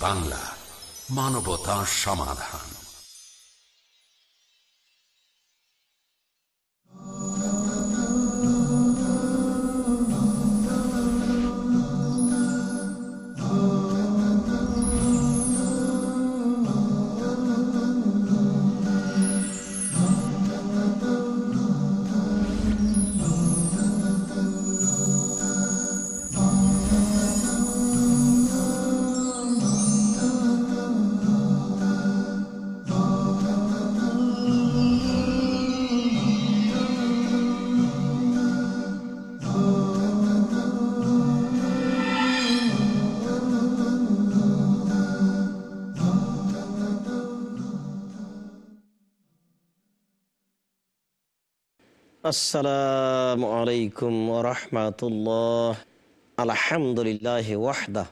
বাংলা মানবতা সমাধান। আসসালামু আলাইকুম রহমতুল্লাহ আলহামদুলিল্লাহ ওয়াহদা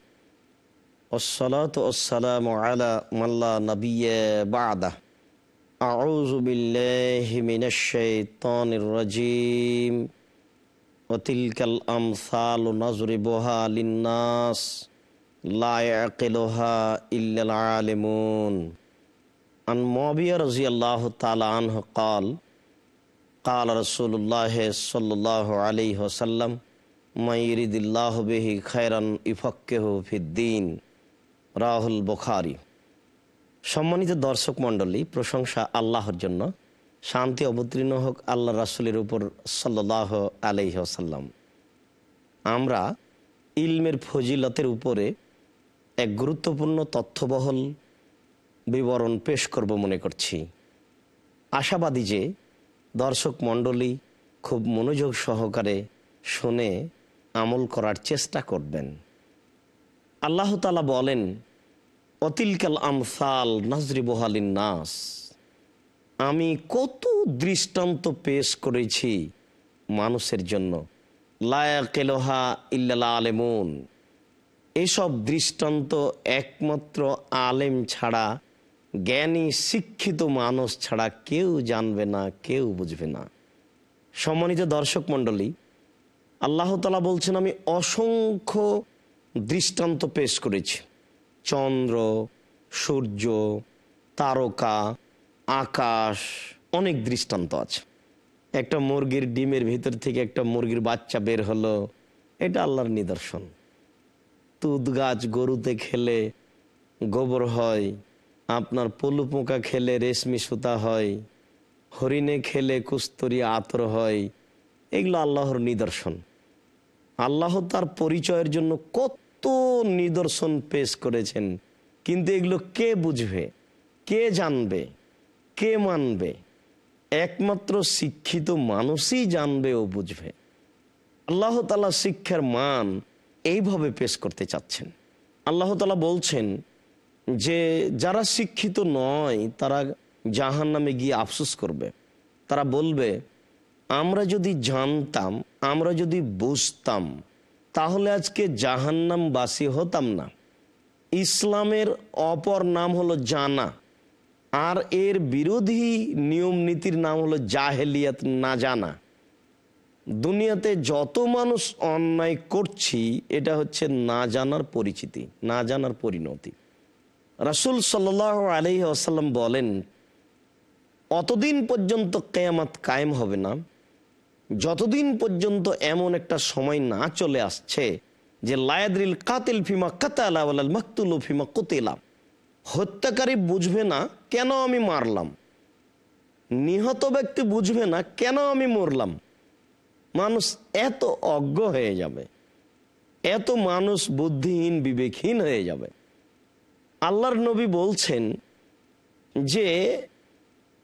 والصلاة والسلام على من لا نبي بعده أعوذ بالله من الشيطان الرجيم وتلك الأمثال نضربها للناس لا يعقلها إلا العالمون عن معاوية رضي الله تعالى عنه قال কাল রসুল্লাহ সাল্লাহ আলী হোসাল্লাম মাইরিদুল্লাহ বেহি খায়রান ইফক্কেহ ফিদ্দিন রাহুল বোখারি। সম্মানিত দর্শক মণ্ডলী, প্রশংসা আল্লাহর জন্য। শান্তি অবতীর্ণ হোক আল্লাহ রাসুলের উপর সাল্লাহ আলি আসাল্লাম আমরা ইলমের ফজিলতের উপরে এক গুরুত্বপূর্ণ তথ্যবহল বিবরণ পেশ করব মনে করছি। আশাবাদী যে দর্শক মণ্ডলী খুব মনোযোগ সহকারে শুনে আমল করার চেষ্টা করবেন। আল্লাহ তালা বলেন, অতিলকাল আমসাল নাজরি বহালিন নাস আমি কত দৃষ্টান্ত পেশ করেছি মানুষের জন্য। লায়াকেলোহা ইল্লা আলেমুন। এসব দৃষ্টান্ত একমাত্র আলেম ছাড়া জ্ঞানী শিক্ষিত মানুষ ছাড়া কেউ জানবে না, কেউ বুঝবে না। সম্মানিত দর্শক মণ্ডলী, আল্লাহ তালা বলছেন, আমি অসংখ্য দৃষ্টান্ত পেশ করেছি। চন্দ্র, সূর্য, তারকা, আকাশ, অনেক দৃষ্টান্ত আছে। একটা মুরগির ডিমের ভিতর থেকে একটা মুরগির বাচ্চা বের হলো, এটা আল্লাহর নিদর্শন। তুদ গাছ গরুতে খেলে গোবর হয় আপনার পলু পোকা খেলে রেশমি সুতা হয়, হরিণে খেলে কুস্তরি আতর হয়, এগুলো আল্লাহর নিদর্শন। আল্লাহ তার পরিচয়ের জন্য কত নিদর্শন পেশ করেছেন, কিন্তু এগুলো কে বুঝবে, কে জানবে, কে মানবে? একমাত্র শিক্ষিত মানুষই জানবে ও বুঝবে। আল্লাহ তালা শিক্ষার মান এইভাবে পেশ করতে চাচ্ছেন। আল্লাহ তালা বলছেন যে যারা শিক্ষিত নয়, তারা জাহান নামে গিয়ে আফসোস করবে। তারা বলবে, আমরা যদি জানতাম, আমরা যদি বুঝতাম, তাহলে আজকে জাহান্নাম বাসী হতাম না। ইসলামের অপর নাম হলো জানা, আর এর বিরোধী নিয়ম নীতির নাম হলো জাহেলিয়াত না জানা। দুনিয়াতে যত মানুষ অন্যায় করছি, এটা হচ্ছে না জানার পরিচিতি, না জানার পরিণতি। রাসুল সাল আলহি আসাল্লাম বলেন, অতদিন পর্যন্ত কেয়ামাত কায়েম হবে না। যতদিন পর্যন্ত এমন একটা সময় না চলে আসছে যে লায়াদ্রিল কাতিল ফিমা কাতালা মাকতুল ফিমা কোতেলাম হত্যাকারী বুঝবে না কেন আমি মারলাম। নিহত ব্যক্তি বুঝবে না কেন আমি মরলাম। মানুষ এত অজ্ঞ হয়ে যাবে। এত মানুষ বুদ্ধিহীন, বিবেকহীন হয়ে যাবে। আল্লাহর নবী বলছেন যে,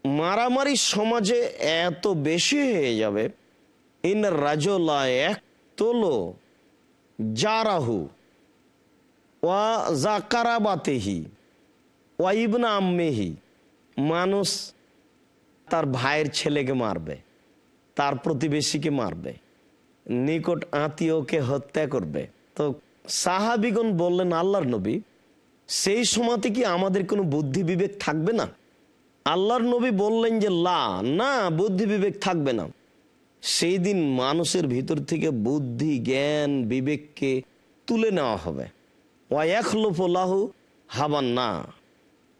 মারামারি সমাজে এত বেশি হয়ে যাবে। ইন রাজলা এক তোলো জারাহু ওয়া জাকারাবাতেহি ওয়া ইবনা আম্মেহি। মানুষ তার ভাইয়ের ছেলেকে মারবে, তার প্রতিবেশীকে মারবে, নিকট আত্মীয়কে হত্যা করবে। তো সাহাবিগণ বললেন, আল্লাহর নবী সেই সময়তে কি আমাদের কোনো বুদ্ধি বিবেক থাকবে না? আল্লাহর নবী বললেন যে, লা, না, বুদ্ধি বিবেক থাকবে না। সেই দিন মানুষের ভিতর থেকে বুদ্ধি, জ্ঞান, বিবেককে তুলে নেওয়া হবে। ওয়াখলোফলাহু হাবান না।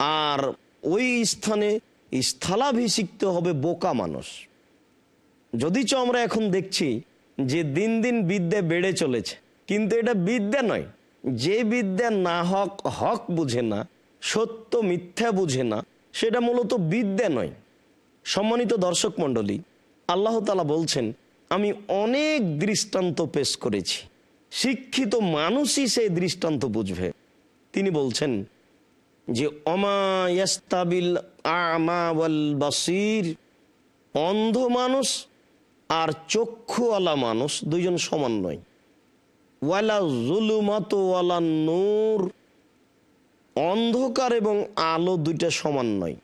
আর ওই স্থানে স্থলাভিষিক্ত হবে বোকা মানুষ। যদিচ আমরা এখন দেখছি যে দিন দিন বিদ্যা বেড়ে চলেছে, কিন্তু এটা বিদ্যা নয়। যে বিদ্যা না হক হক বুঝে না, সত্য মিথ্যা বুঝে না, সেটা মূলত বিদ্যা নয়। সম্মানিত দর্শক মণ্ডলী, আল্লাহ তালা বলছেন, আমি অনেক দৃষ্টান্ত পেশ করেছি। শিক্ষিত মানুষই সেই দৃষ্টান্ত বুঝবে। তিনি বলছেন যে অমায়াস্তাবিল আমা ওয়াল বাসির। অন্ধ মানুষ আর চক্ষুওয়ালা মানুষ দুইজন সমান নয়। ওয়ালা অন্ধকার এবং আলো দুইটা সমান নয়।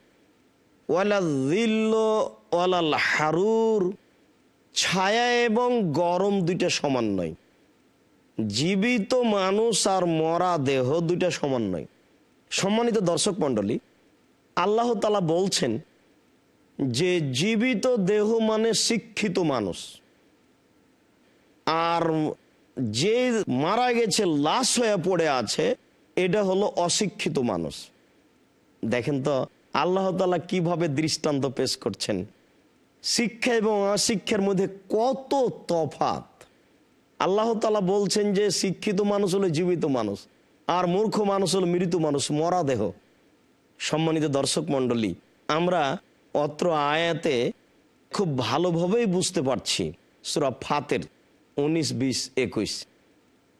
ওয়ালা জিল্ল হারুর। ছায়া এবং গরম দুইটা সমান নয়। জীবিত মানুষ আর মরা দেহ দুইটা সমান নয়। সম্মানিত দর্শক মণ্ডলী, আল্লাহ তালা বলছেন যে জীবিত দেহ মানে শিক্ষিত মানুষ। আর যে মারা গেছে, লাশ হয়ে পড়ে আছে, এটা হলো অশিক্ষিত মানুষ। দেখেন তো, আল্লাহ তালা কীভাবে দৃষ্টান্ত পেশ করছেন। শিক্ষা এবং অশিক্ষার মধ্যে কত তফাত আল্লাহ তালা বলছেন যে, শিক্ষিত মানুষ হলো জীবিত মানুষ, আর মূর্খ মানুষ হলো মৃত মানুষ মরা দেহ সম্মানিত দর্শক মণ্ডলী, আমরা অত্র আয়াতে খুব ভালোভাবেই বুঝতে পারছি সুরা ফাতের উনিশ, বিশ, একুশ।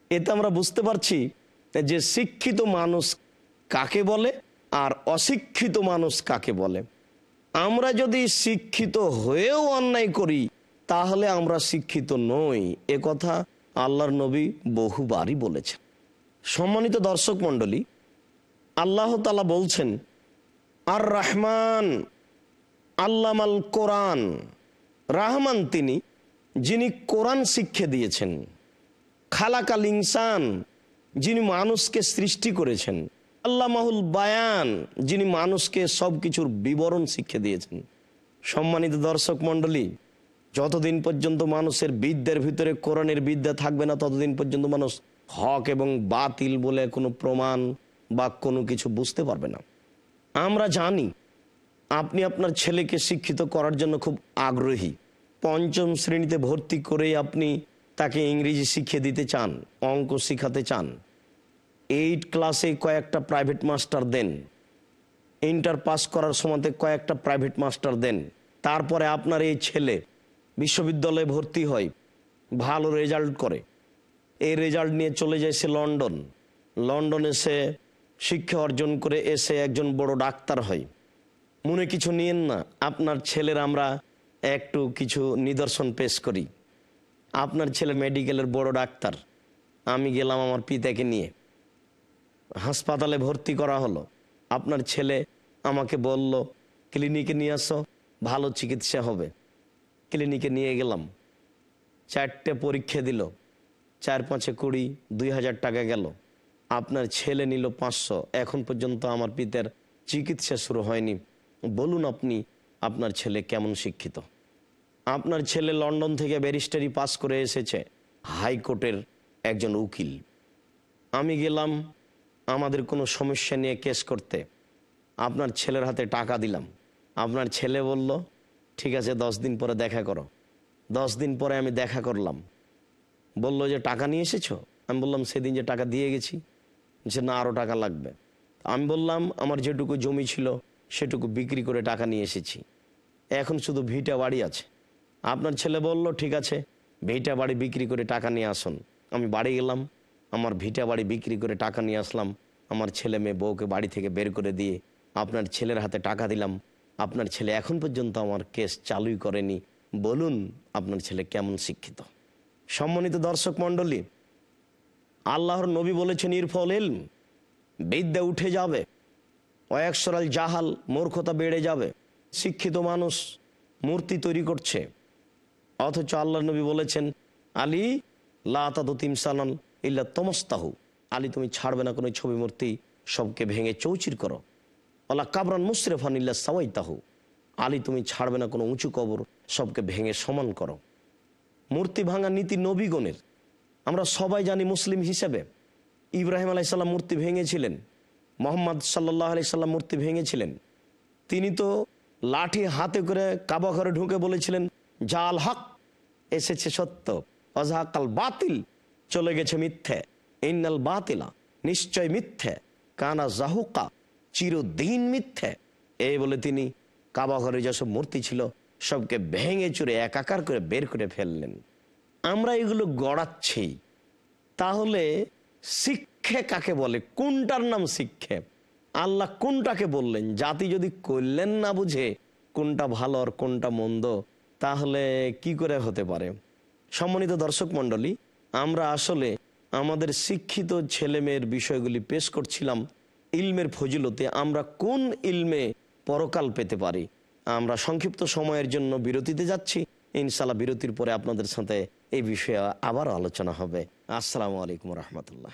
এতে আমরা বুঝতে পারছি যে শিক্ষিত মানুষ কাকে বলে আর অশিক্ষিত মানুষ কাকে বলে। আমরা যদি শিক্ষিত হয়েও অন্যায় করি, তাহলে আমরা শিক্ষিত নই। এ কথা আল্লাহর নবী বহুবারই বলেছেন। সম্মানিত দর্শক মণ্ডলী, আল্লাহ তালা বলছেন আর রহমান আল্লামাল কোরআন। রাহমান তিনি যিনি কোরআন শিক্ষা দিয়েছেন, খালাকাল ইনসান, যিনি মানুষকে সৃষ্টি করেছেন, আল্লামাহুল বায়ান, যিনি মানুষকে সব কিছুর বিবরণ শিক্ষা দিয়েছেন। সম্মানিত দর্শক মণ্ডলী, যতদিন পর্যন্ত মানুষের বিদ্যার ভিতরে কোরআনের বিদ্যা থাকবে না, ততদিন পর্যন্ত মানুষ হক এবং বাতিল বলে কোনো প্রমাণ বা কোনো কিছু বুঝতে পারবে না। আমরা জানি, আপনি আপনার ছেলেকে শিক্ষিত করার জন্য খুব আগ্রহী। পঞ্চম শ্রেণীতে ভর্তি করেই আপনি তাকে ইংরেজি শিখিয়ে দিতে চান, অঙ্ক শিখাতে চান। এইট ক্লাসে কয়েকটা প্রাইভেট মাস্টার দেন। ইন্টার পাস করার সময়তে কয়েকটা প্রাইভেট মাস্টার দেন। তারপরে আপনার এই ছেলে বিশ্ববিদ্যালয়ে ভর্তি হয়, ভালো রেজাল্ট করে। এই রেজাল্ট নিয়ে চলে যায় সে লন্ডন। লন্ডনে সে শিক্ষা অর্জন করে এসে একজন বড় ডাক্তার হয়। মনে কিছু নিয়েন না, আপনার ছেলের আমরা একটু কিছু নিদর্শন পেশ করি। আপনার ছেলে মেডিকেলের বড় ডাক্তার। আমি গেলাম আমার পিতাকে নিয়ে। হাসপাতালে ভর্তি করা হলো। আপনার ছেলে আমাকে বলল, ক্লিনিকে নিয়ে আসো, ভালো চিকিৎসা হবে। ক্লিনিকে নিয়ে গেলাম। চারটে পরীক্ষা দিল। চার পাঁচে কুড়ি, দুই হাজার টাকা গেল। আপনার ছেলে নিল পাঁচশো। এখন পর্যন্ত আমার পিতার চিকিৎসা শুরু হয়নি। বলুন আপনি আপনার ছেলে কেমন শিক্ষিত? আপনার ছেলে লন্ডন থেকে ব্যারিস্টারি পাস করে এসেছে, হাইকোর্টের একজন উকিল। আমি গেলাম, আমাদের কোনো সমস্যা নিয়ে কেস করতে। আপনার ছেলের হাতে টাকা দিলাম। আপনার ছেলে বলল, ঠিক আছে, দশ দিন পরে দেখা করো। দশ দিন পরে আমি দেখা করলাম। বলল যে, টাকা নিয়ে এসেছ? আমি বললাম, সেদিন যে টাকা দিয়ে গেছি। যে না আরও টাকা লাগবে। আমি বললাম, আমার যেটুকু জমি ছিল সেটুকু বিক্রি করে টাকা নিয়ে এসেছি। এখন শুধু ভিটা বাড়ি আছে। আপনার ছেলে বলল, ঠিক আছে, ভিটা বাড়ি বিক্রি করে টাকা নিয়ে আসুন। আমি বাড়ি গেলাম, আমার ভিটা বাড়ি বিক্রি করে টাকা নিয়ে আসলাম। আমার ছেলে মেয়ে বউকে বাড়ি থেকে বের করে দিয়ে আপনার ছেলের হাতে টাকা দিলাম। আপনার ছেলে এখন পর্যন্ত আমার কেস চালুই করেনি। বলুন, আপনার ছেলে কেমন শিক্ষিত? সম্মানিত দর্শক মণ্ডলী, আল্লাহর নবী বলেছেন ইরফল এলম বিদ্যা উঠে যাবে। অয়াকসরাল জাহাল মূর্খতা বেড়ে যাবে। শিক্ষিত মানুষ মূর্তি তৈরি করছে। অথচ আল্লাহ নবী বলেছেন, আলী লাতিমসালান ইল্লা তমস্তাহু। আলী, তুমি ছাড়বে না কোনো ছবি মূর্তি, সবকে ভেঙে চৌচির করো। আল্লাহ কাবরান মুশরেফান ইল্লা সাওয়াইতাহু। আলী, তুমি ছাড়বে না কোনো উঁচু কবর, সবকে ভেঙে সমান করো। মূর্তি ভাঙা নীতি নবীগণের। আমরা সবাই জানি মুসলিম হিসেবে। ইব্রাহিম আলাইসাল্লাম মূর্তি ভেঙেছিলেন। মোহাম্মদ সাল্লাহ আলি সাল্লাম মূর্তি ভেঙেছিলেন। তিনি তো লাঠি হাতে করে কাবা ঘরে ঢুকে বলেছিলেন, জাল হক, এসেছে সত্য, অজাহাকাল বাতিল, চলে গেছে মিথ্যে, ইন্নাল বাতিলা, নিশ্চয় মিথ্যে, কানা জাহুকা, চিরদিন মিথ্যে। এই বলে তিনি কাবা ঘরে যেসব মূর্তি ছিল, সবকে ভেঙে চুরে একাকার করে বের করে ফেললেন। আমরা এগুলো গড়াচ্ছি। তাহলে শিক্ষে কাকে বলে? কোনটার নাম শিক্ষে? আল্লাহ কোনটাকে বললেন? জাতি যদি করলেন না বুঝে কোনটা ভালো আর কোনটা মন্দ, তাহলে কি করে হতে পারে? সম্মানিত দর্শক মণ্ডলী, আমরা আসলে আমাদের শিক্ষিত ছেলে মেয়ের বিষয়গুলি পেশ করছিলাম ইলমের ফজিলতে আমরা কোন ইলমে পরকাল পেতে পারি? আমরা সংক্ষিপ্ত সময়ের জন্য বিরতিতে যাচ্ছি। ইনশাল্লাহ বিরতির পরে আপনাদের সাথে এই বিষয়ে আবার আলোচনা হবে। আসসালামু আলাইকুম রহমতুল্লাহ।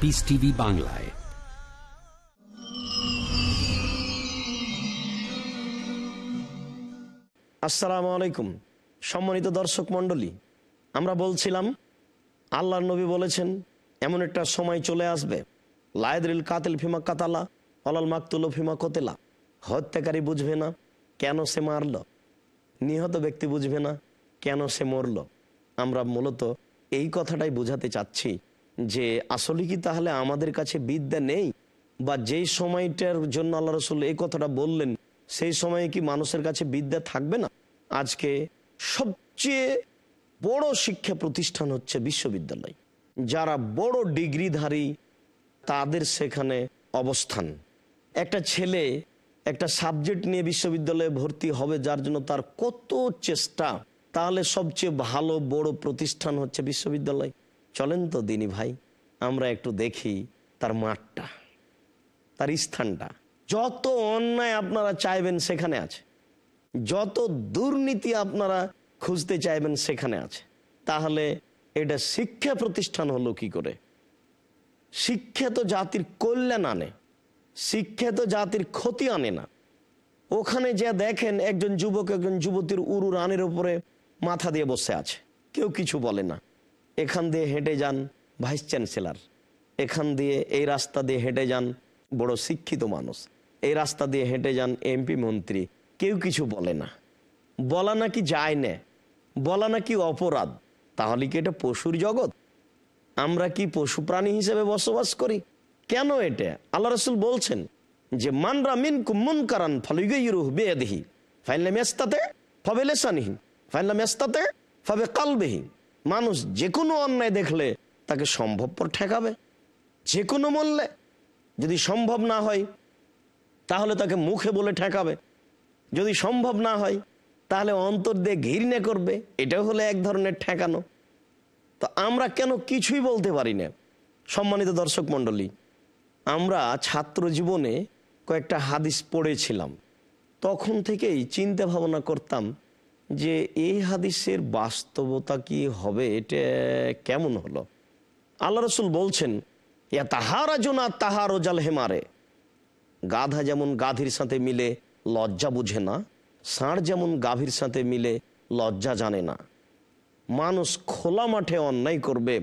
পিস টিভি বাংলায় আসসালামু আলাইকুম সম্মানিত দর্শক মণ্ডলী, আমরা বলছিলাম, আল্লাহর নবী বলেছেন, এমন একটা সময় চলে আসবে। লায়দরিল কাতিল ফিমা কাতালা অলাল মাকতুল ফিমা কতেলা। হত্যাকারী বুঝবে না কেন সে মারল। নিহত ব্যক্তি বুঝবে না কেন সে মরল। আমরা মূলত এই কথাটাই বোঝাতে চাচ্ছি। যে আসলে কি তাহলে আমাদের কাছে বিদ্যা নেই? বা যেই সময়টার জন্য আল্লাহ রসুল এই কথাটা বললেন, সেই সময়ে কি মানুষের কাছে বিদ্যা থাকবে না? আজকে সবচেয়ে বড় শিক্ষা প্রতিষ্ঠান হচ্ছে বিশ্ববিদ্যালয়, যারা বড় ডিগ্রিধারী তাদের সেখানে অবস্থান। একটা ছেলে একটা সাবজেক্ট নিয়ে বিশ্ববিদ্যালয়ে ভর্তি হবে যার জন্য তার কত চেষ্টা, তাহলে সবচেয়ে ভালো বড় প্রতিষ্ঠান হচ্ছে বিশ্ববিদ্যালয়। চলেন তো দিনী ভাই, আমরা একটু দেখি তার মাঠটা, তার স্থানটা। যত অন্যায় আপনারা চাইবেন সেখানে আছে, যত দুর্নীতি আপনারা খুঁজতে চাইবেন সেখানে আছে, তাহলে এটা শিক্ষা প্রতিষ্ঠান হলো কি করে? শিক্ষা তো জাতির কল্যাণ আনে, শিক্ষা তো জাতির ক্ষতি আনে না। ওখানে যে দেখেন, একজন যুবক একজন যুবতীর উরু রানের উপরে মাথা দিয়ে বসে আছে, কেউ কিছু বলে না। এখান দিয়ে হেঁটে যান ভাইস চ্যান্সেলার। এখান দিয়ে এই রাস্তা দিয়ে হেঁটে যান বড় শিক্ষিত মানুষ। এই রাস্তা দিয়ে হেঁটে যান এমপি মন্ত্রী। কেউ কিছু বলে না। বলা নাকি যায় না। বলা নাকি অপরাধ। তাহলে কি এটা পশুর জগৎ? আমরা কি পশু প্রাণী হিসেবে বসবাস করি? কেন এটা? আল্লাহ রসুল বলছেন যে, মানরা মিন কুমন কারান ফলুগিরুহ বেদিহি ফাইলে মেস্তাতে ফবে লেসানিহি ফাইলে মেস্তাতে ফবে কালবেহি মানুষ যে কোনো অন্যায় দেখলে তাকে সম্ভবপর ঠেকাবে। যে কোনো মূল্যে। যদি সম্ভব না হয়, তাহলে তাকে মুখে বলে ঠেকাবে। যদি সম্ভব না হয়, তাহলে অন্তর দিয়ে ঘৃণা করবে। এটাও হলো এক ধরনের ঠেকানো। তো আমরা কেন কিছুই বলতে পারি না? সম্মানিত দর্শক মণ্ডলী, আমরা ছাত্র জীবনে কয়েকটা হাদিস পড়েছিলাম। তখন থেকেই চিন্তা ভাবনা করতাম যে এই হাদিসের বাস্তবতা কি হবে, এটা কেমন হলো? আল্লাহ রসুল বলছেন, ইয়া তাহারা জোনা তাহার জাল হেমারে। গাধা যেমন গাধীর সাথে মিলে লজ্জা বুঝে না, ষাঁড় যেমন গাভীর সাথে মিলে লজ্জা জানে না। মানুষ খোলা মাঠে অন্যায় করবে,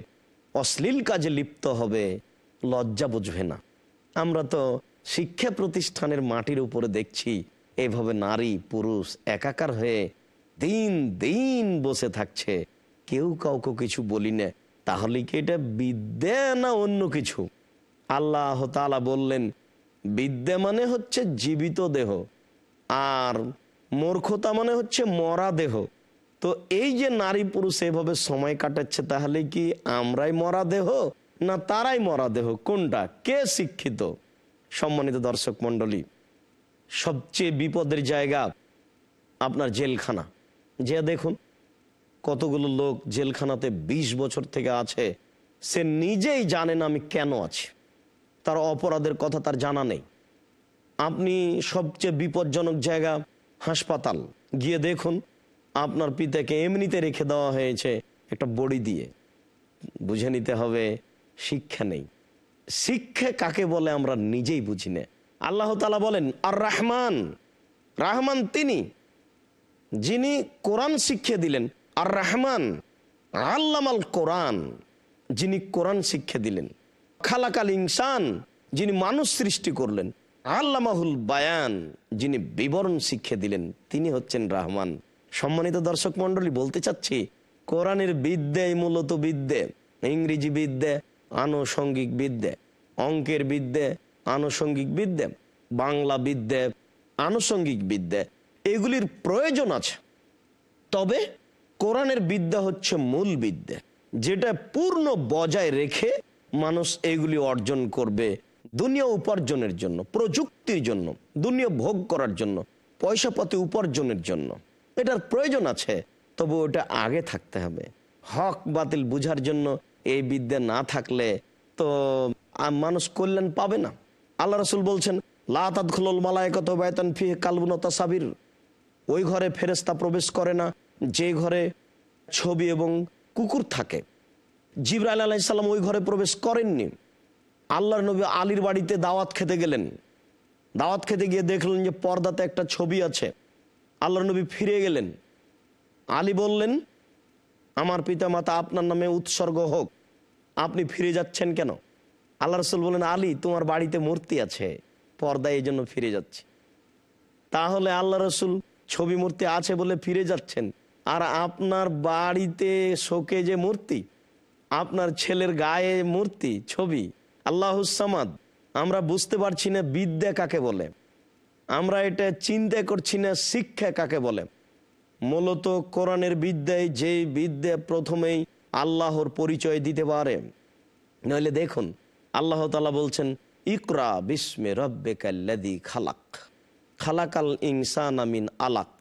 অশ্লীল কাজে লিপ্ত হবে, লজ্জা বুঝবে না। আমরা তো শিক্ষা প্রতিষ্ঠানের মাটির উপরে দেখছি, এভাবে নারী, পুরুষ, একাকার হয়ে দিন দিন বসে থাকছে। কেউ কাউকে কিছু বলি না। তাহলে কি এটা বিদ্যা না অন্য কিছু? আল্লাহ তালা বললেন, বিদ্যা মানে হচ্ছে জীবিত দেহ, আর মূর্খতা মানে হচ্ছে মরা দেহ। তো এই যে নারী পুরুষ এভাবে সময় কাটাচ্ছে, তাহলে কি আমরাই মরা দেহ, না তারাই মরা দেহ? কোনটা? কে শিক্ষিত? সম্মানিত দর্শক মন্ডলী সবচেয়ে বিপদের জায়গা আপনার জেলখানা। যে দেখুন, কতগুলো লোক জেলখানাতে ২০ বছর থেকে আছে। সে নিজেই জানে না আমি কেন আছি। তার অপরাধের কথা তার জানা নেই। আপনি সবচেয়ে বিপজ্জনক জায়গা হাসপাতাল। গিয়ে দেখুন, আপনার পিতাকে এমনিতে রেখে দেওয়া হয়েছে একটা বড়ি দিয়ে। বুঝে নিতে হবে, শিক্ষা নেই। শিক্ষা কাকে বলে আমরা নিজেই বুঝি না। আল্লাহ তালা বলেন আর রহমান রাহমান তিনি। যিনি কোরআন শিক্ষা দিলেন, আর রহমান আল্লামাল কোরআন, যিনি কোরআন শিক্ষা দিলেন। খালাকাল ইনসান, যিনি মানুষ সৃষ্টি করলেন। আল্লামাহুল বায়ান, যিনি বিবরণ শিক্ষা দিলেন, তিনি হচ্ছেন রহমান। সম্মানিত দর্শক মন্ডলী বলতে চাচ্ছি, কোরআনের বিদ্যাই মূলত বিদ্যে, ইংরেজি বিদ্যে, আনুষঙ্গিক বিদ্যে, অঙ্কের বিদ্যে, আনুষঙ্গিক বিদ্যে, বাংলা বিদ্যে, আনুষঙ্গিক বিদ্যে। এগুলির প্রয়োজন আছে। তবে কোরআনের বিদ্যা হচ্ছে মূল বিদ্যা, যেটা পূর্ণ বজায় রেখে মানুষ এগুলি অর্জন করবে দুনিয়া উপার্জনের জন্য, প্রযুক্তির জন্য, দুনিয়া ভোগ করার জন্য, পয়সাপাতি উপার্জনের জন্য। এটার প্রয়োজন আছে তবু ওটা আগে থাকতে হবে। হক বাতিল বুঝার জন্য এই বিদ্যা না থাকলে তো মানুষ কল্যাণ পাবে না। আল্লাহ রসুল বলছেন লাতাদুল মালায়কত বেতন ফি কালবুনতা সাবির ওই ঘরে ফেরেস্তা প্রবেশ করে না। যে ঘরে ছবি এবং কুকুর থাকে। জিব্রাইল আলাইসাল্লাম ওই ঘরে প্রবেশ করেননি। আল্লাহর নবী আলীর বাড়িতে দাওয়াত খেতে গেলেন। দাওয়াত খেতে গিয়ে দেখলেন যে পর্দাতে একটা ছবি আছে। আল্লাহর নবী ফিরে গেলেন। আলী বললেন, আমার পিতা মাতা আপনার নামে উৎসর্গ হোক। আপনি ফিরে যাচ্ছেন কেন? আল্লাহ রসুল বলেন আলী, তোমার বাড়িতে মূর্তি আছে। পর্দায় এই জন্য ফিরে যাচ্ছে। তাহলে আল্লাহ রসুল ছবি মূর্তি আছে বলে ফিরে যাচ্ছেন। আর আপনার বাড়িতে শোকে যে মূর্তি, আপনার ছেলের গায়ে মূর্তি, ছবি আল্লাহুসামাদ আমরা বুঝতে পারছি না বিদ্যা কাকে বলে। আমরা এটা চিন্তা করছি না শিক্ষা কাকে বলে। মূলত কোরআনের বিদ্যায় যে বিদ্যা প্রথমেই আল্লাহর পরিচয় দিতে পারে। নইলে দেখুন, আল্লাহ তালা বলছেন, ইকরা বিস্মে রব্বে খালাক। খালাকাল ইনসান আমিন আলাক।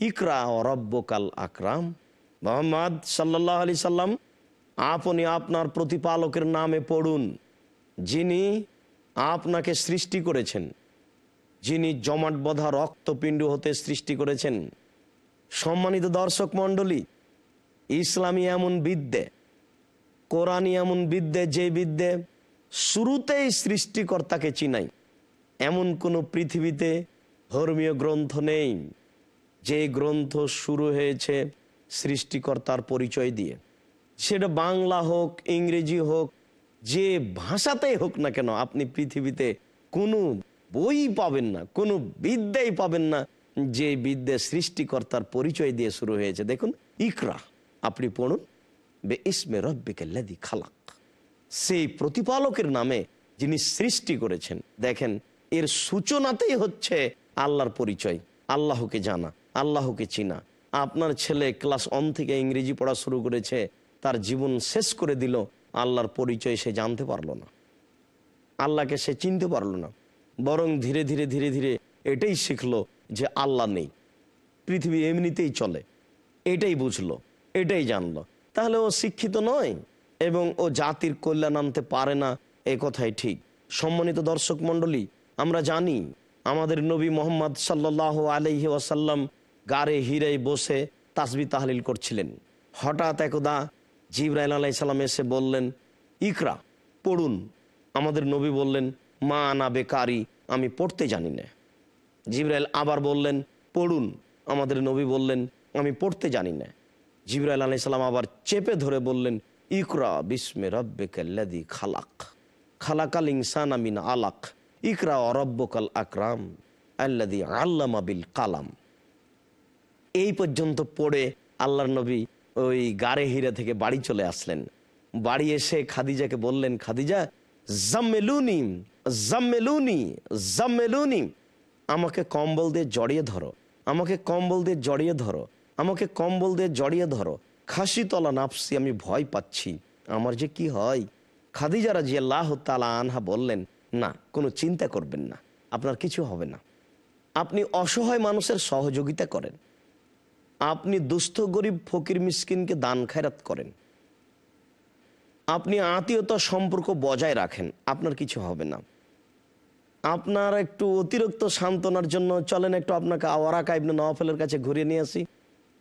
ইকরা ও রব্বকাল আকরাম। মোহাম্মদ সাল্লাহ আলি সাল্লাম, আপনি আপনার প্রতিপালকের নামে পড়ুন, যিনি আপনাকে সৃষ্টি করেছেন, যিনি জমাট বধা রক্তপিণ্ড হতে সৃষ্টি করেছেন। সম্মানিত দর্শক মণ্ডলী, ইসলামী এমন বিদ্যে, কোরআনই এমন বিদ্যে, যে বিদ্যে শুরুতেই সৃষ্টিকর্তাকে চিনাই। এমন কোনো পৃথিবীতে ধর্মীয় গ্রন্থ নেই। যে গ্রন্থ শুরু হয়েছে সৃষ্টিকর্তার পরিচয় দিয়ে। সেটা বাংলা হোক, ইংরেজি হোক, যে ভাষাতেই হোক না কেন, আপনি পৃথিবীতে কোনো বই পাবেন না, কোনো বিদ্যাই পাবেন না, যে বিদ্যা সৃষ্টিকর্তার পরিচয় দিয়ে শুরু হয়েছে। দেখুন, ইকরা, আপনি পড়ুন, বে ইসমে রব্বিকে লেদি খালাক। সেই প্রতিপালকের নামে যিনি সৃষ্টি করেছেন, দেখেন, এর সূচনাতেই হচ্ছে আল্লাহর পরিচয়, আল্লাহকে জানা, আল্লাহকে চিনা। আপনার ছেলে ক্লাস ওয়ান থেকে ইংরেজি পড়া শুরু করেছে, তার জীবন শেষ করে দিল, আল্লাহর পরিচয় সে জানতে পারল না। আল্লাহকে সে চিনতে পারল না। বরং ধীরে ধীরে ধীরে ধীরে এটাই শিখলো যে আল্লাহ নেই। পৃথিবী এমনিতেই চলে। এটাই বুঝলো, এটাই জানলো। তাহলে ও শিক্ষিত নয় এবং ও জাতির কল্যাণ আনতে পারে না, এ কথাই ঠিক। সম্মানিত দর্শক মণ্ডলী, আমরা জানি আমাদের নবী মোহাম্মদ সাল্লাহ আলহি ওয়াসাল্লাম গারে হিরে বসে তাসবি তাহলিল করছিলেন। হঠাৎ একদা জিব্রাইল আলাই সাল্লাম এসে বললেন, ইকরা, পড়ুন। আমাদের নবী বললেন, মা না বেকারি, আমি পড়তে জানি না। জিব্রাইল আবার বললেন, পড়ুন। আমাদের নবী বললেন, আমি পড়তে জানি না। জিব্রাইল আলাই সাল্লাম আবার চেপে ধরে বললেন, ইকরা বিস্মে রব্বেকাল্লাদি খালাক। খালাকাল ইনসান আমিন আলাক। ইকরা অরব্বকাল আকরাম আল্লাদি আল্লামা বিল কালাম। এই পর্যন্ত পড়ে আল্লাহর নবী ওই গাড়ে হিরে থেকে বাড়ি চলে আসলেন। বাড়ি এসে খাদিজাকে বললেন, খাদিজা, জাম্মেলুনি জাম্মেলুনি জাম্মেলুনি, আমাকে কম্বল দিয়ে জড়িয়ে ধরো, আমাকে কম্বল দিয়ে জড়িয়ে ধরো, আমাকে কম্বল দিয়ে জড়িয়ে ধরো, খাসি তলা নাপসি আমি ভয় পাচ্ছি, আমার যে কি হয়? খাদিজা রাজি আল্লাহ তালা আনহা বললেন না, কোনো চিন্তা করবেন না, আপনার কিছু হবে না। আপনি অসহায় মানুষের সহযোগিতা করেন। আপনি দুস্থ, গরিব, ফকির, মিসকিনকে দান খায়রাত করেন। আপনি আত্মীয়তা সম্পর্ক বজায় রাখেন, আপনার কিছু হবে না। আপনার একটু অতিরিক্ত সান্ত্বনার জন্য চলেন একটু আপনাকে আওয়ারা কাইবনে নওয়াফেলের কাছে ঘুরিয়ে নিয়ে আসি।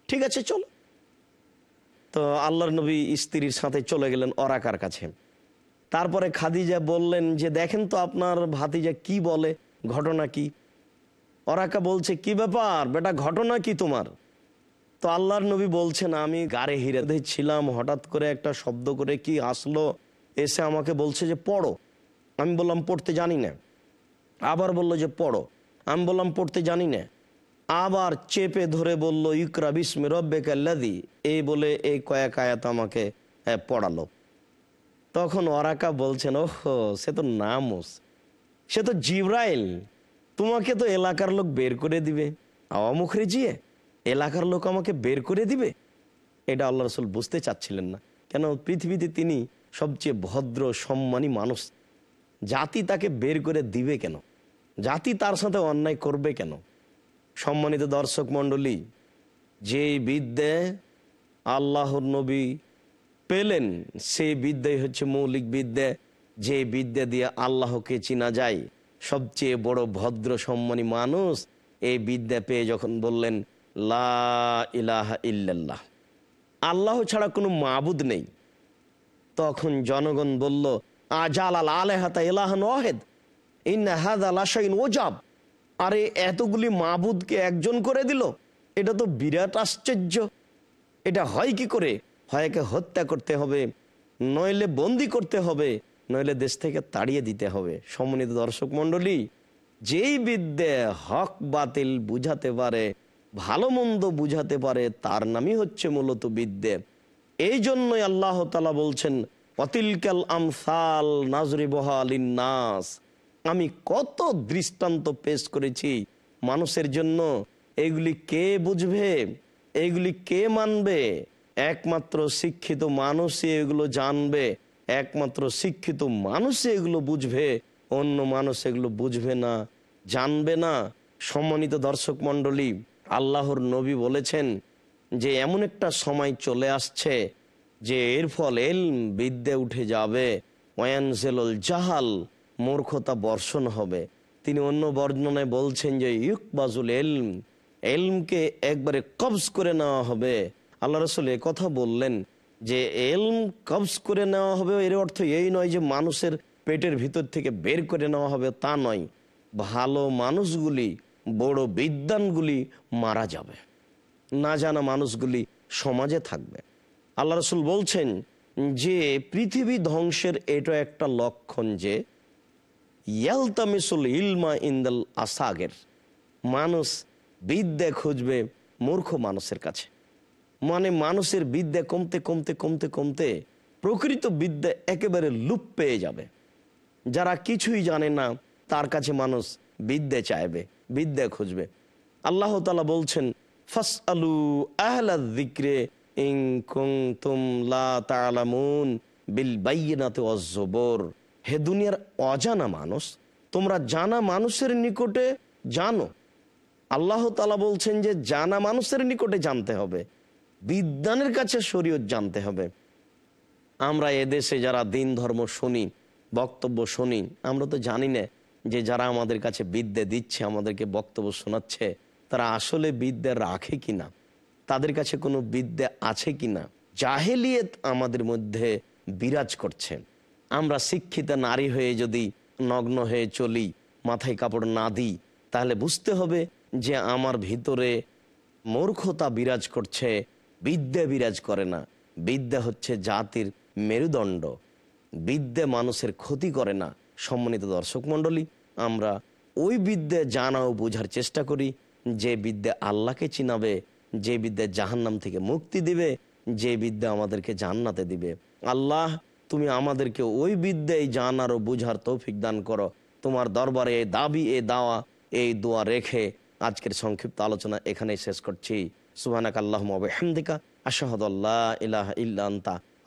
ঠিক আছে, চলো। তো আল্লাহর নবী স্ত্রীর সাথে চলে গেলেন অরাকার কাছে। তারপরে খাদিজা বললেন যে, দেখেন তো আপনার ভাতিজা কি বলে, ঘটনা কি? অরাকা বলছে, কি ব্যাপার? বেটা, ঘটনা কি তোমার? তো আল্লাহর নবী বলছেন, আমি গাড়ে হিরে ছিলাম, হঠাৎ করে একটা শব্দ করে কি আসলো? এসে আমাকে বলছে যে, পড়ো। আমি বললাম, পড়তে জানি না। আবার বলল যে, পড়ো। আমি বললাম, পড়তে জানি না। আবার চেপে ধরে বলল, ইকরা বিস্মে রব্বেকাল্লাদি এই বলে এই কয়েক আয়াত আমাকে পড়ালো। তখন ওরাকা বলছেন, ওহো, সে তো নামুস। সে তো জিব্রাইল। তোমাকে তো এলাকার লোক বের করে দিবে। আওয়া মুখরে জিয়ে এলাকার লোক আমাকে বের করে দিবে? এটা আল্লাহ রসুল বুঝতে চাচ্ছিলেন না। কেন? পৃথিবীতে তিনি সবচেয়ে ভদ্র, সম্মানী মানুষ। জাতি তাকে বের করে দিবে কেন? জাতি তার সাথে অন্যায় করবে কেন? সম্মানিত দর্শক মণ্ডলী, যেই বিদ্যে আল্লাহর নবী পেলেন সেই বিদ্যাই হচ্ছে মৌলিক বিদ্যা। যে বিদ্যা দিয়ে আল্লাহকে চিনা যায়, সবচেয়ে বড় ভদ্র সম্মানী মানুষ এই বিদ্যা পেয়ে যখন বললেন, লা ইলাহা আল্লাহ ছাড়া কোনো মাবুদ নেই। তখন জনগণ বলল, আজাল আল আলেহাতা ওয়াহেদ, ইন্না ওজাব আরে, এতগুলি মাবুদকে একজন করে দিল? এটা তো বিরাট আশ্চর্য। এটা হয় কি করে? হয় একে হত্যা করতে হবে, নইলে বন্দি করতে হবে, নইলে দেশ থেকে তাড়িয়ে দিতে হবে। সম্মানিত দর্শক মণ্ডলী, যেই বিদ্যে হক বাতিল বুঝাতে পারে, ভালো মন্দ বুঝাতে পারে, তার নামই হচ্ছে মূলত বিদ্যে। এই জন্যই আল্লাহ তালা বলছেন, অতিলকাল আমসাল নাজরি বহালিন নাস আমি কত দৃষ্টান্ত পেশ করেছি মানুষের জন্য, এগুলি কে বুঝবে, এগুলি কে মানবে? একমাত্র শিক্ষিত মানুষই এগুলো জানবে, একমাত্র শিক্ষিত মানুষই এগুলো বুঝবে, অন্য মানুষ এগুলো বুঝবে না, জানবে না। সম্মানিত দর্শক মণ্ডলী, আল্লাহর নবী বলেছেন যে এমন একটা সময় চলে আসছে যে এর ফল এলম বিদ্যে উঠে যাবে। ওয়ানজেলুল জাহাল, মূর্খতা বর্ষণ হবে। তিনি অন্য বর্ণনায় বলছেন যে ইউকবাজুল এলম, এলমকে একবারে কবজ করে নেওয়া হবে। আল্লাহ রসুল কথা বললেন যে, এলম কবজ করে নেওয়া হবে, এর অর্থ এই নয় যে মানুষের পেটের ভিতর থেকে বের করে নেওয়া হবে, তা নয়। ভালো মানুষগুলি, বড় বিদ্যানগুলি মারা যাবে। না জানা মানুষগুলি সমাজে থাকবে। আল্লাহ রসুল বলছেন যে, পৃথিবী ধ্বংসের এটা একটা লক্ষণ যে, ইয়ালতামিসুল ইলমা ইন্দাল আসাগের। মানুষ বিদ্যা খুঁজবে মূর্খ মানুষের কাছে। মানে মানুষের বিদ্যা কমতে কমতে কমতে কমতে প্রকৃত বিদ্যা একেবারে লুপ পেয়ে যাবে। যারা কিছুই জানে না, তার কাছে মানুষ বিদ্যা চাইবে, বিদ্যা খুঁজবে। আল্লাহ তালা বলছেন ফাস আলু আহলা দিক্রে ইং কুং তুম লা তালামুন বিল বাইনাতে অজবর হে দুনিয়ার অজানা মানুষ, তোমরা জানা মানুষের নিকটে জানো। আল্লাহ তালা বলছেন যে, জানা মানুষের নিকটে জানতে হবে। বিদ্যানের কাছে শরীয়ত জানতে হবে। আমরা এদেশে যারা দিন ধর্ম শুনি, বক্তব্য শুনি, আমরা তো জানি না যে যারা আমাদের কাছে বিদ্যে দিচ্ছে, আমাদেরকে বক্তব্য শোনাচ্ছে, তারা আসলে বিদ্যা রাখে কিনা? তাদের কাছে কোনো বিদ্যা আছে কিনা? জাহেলিয়ত আমাদের মধ্যে বিরাজ করছে। আমরা শিক্ষিত নারী হয়ে যদি নগ্ন হয়ে চলি, মাথায় কাপড় না দিই, তাহলে বুঝতে হবে যে আমার ভিতরে মূর্খতা বিরাজ করছে বিদ্যা বিরাজ করে না। বিদ্যা হচ্ছে জাতির মেরুদণ্ড। বিদ্যা মানুষের ক্ষতি করে না, সম্মানিত দর্শক মণ্ডলী। আমরা ওই বিদ্যা জানা ও বোঝার চেষ্টা করি, যে বিদ্যা আল্লাহকে চিনাবে, যে বিদ্যা জাহান্নাম থেকে মুক্তি দিবে, যে বিদ্যা আমাদেরকে জান্নাতে দিবে। আল্লাহ, তুমি আমাদেরকে ওই বিদ্যায় জানার ও বুঝার তৌফিক দান করো। তোমার দরবারে এই দাবি এ দাওয়া, এই দোয়া রেখে আজকের সংক্ষিপ্ত আলোচনা এখানেই শেষ করছি। সুবানাক আল্লাহ হামদিকা আশাহদ আল্লাহ ইলাহ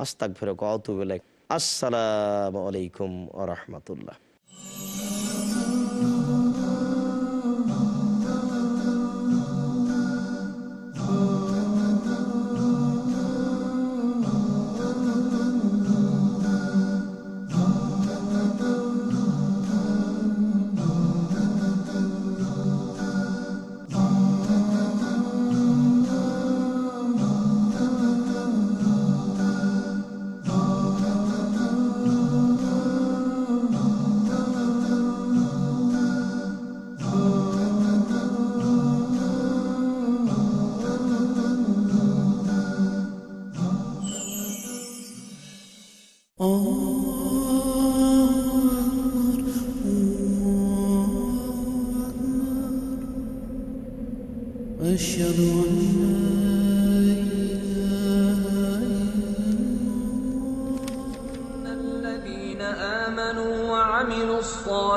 আস্তাক ফেরক অতুবেলেক আসসালামু আলাইকুম রহমতুল্লাহ।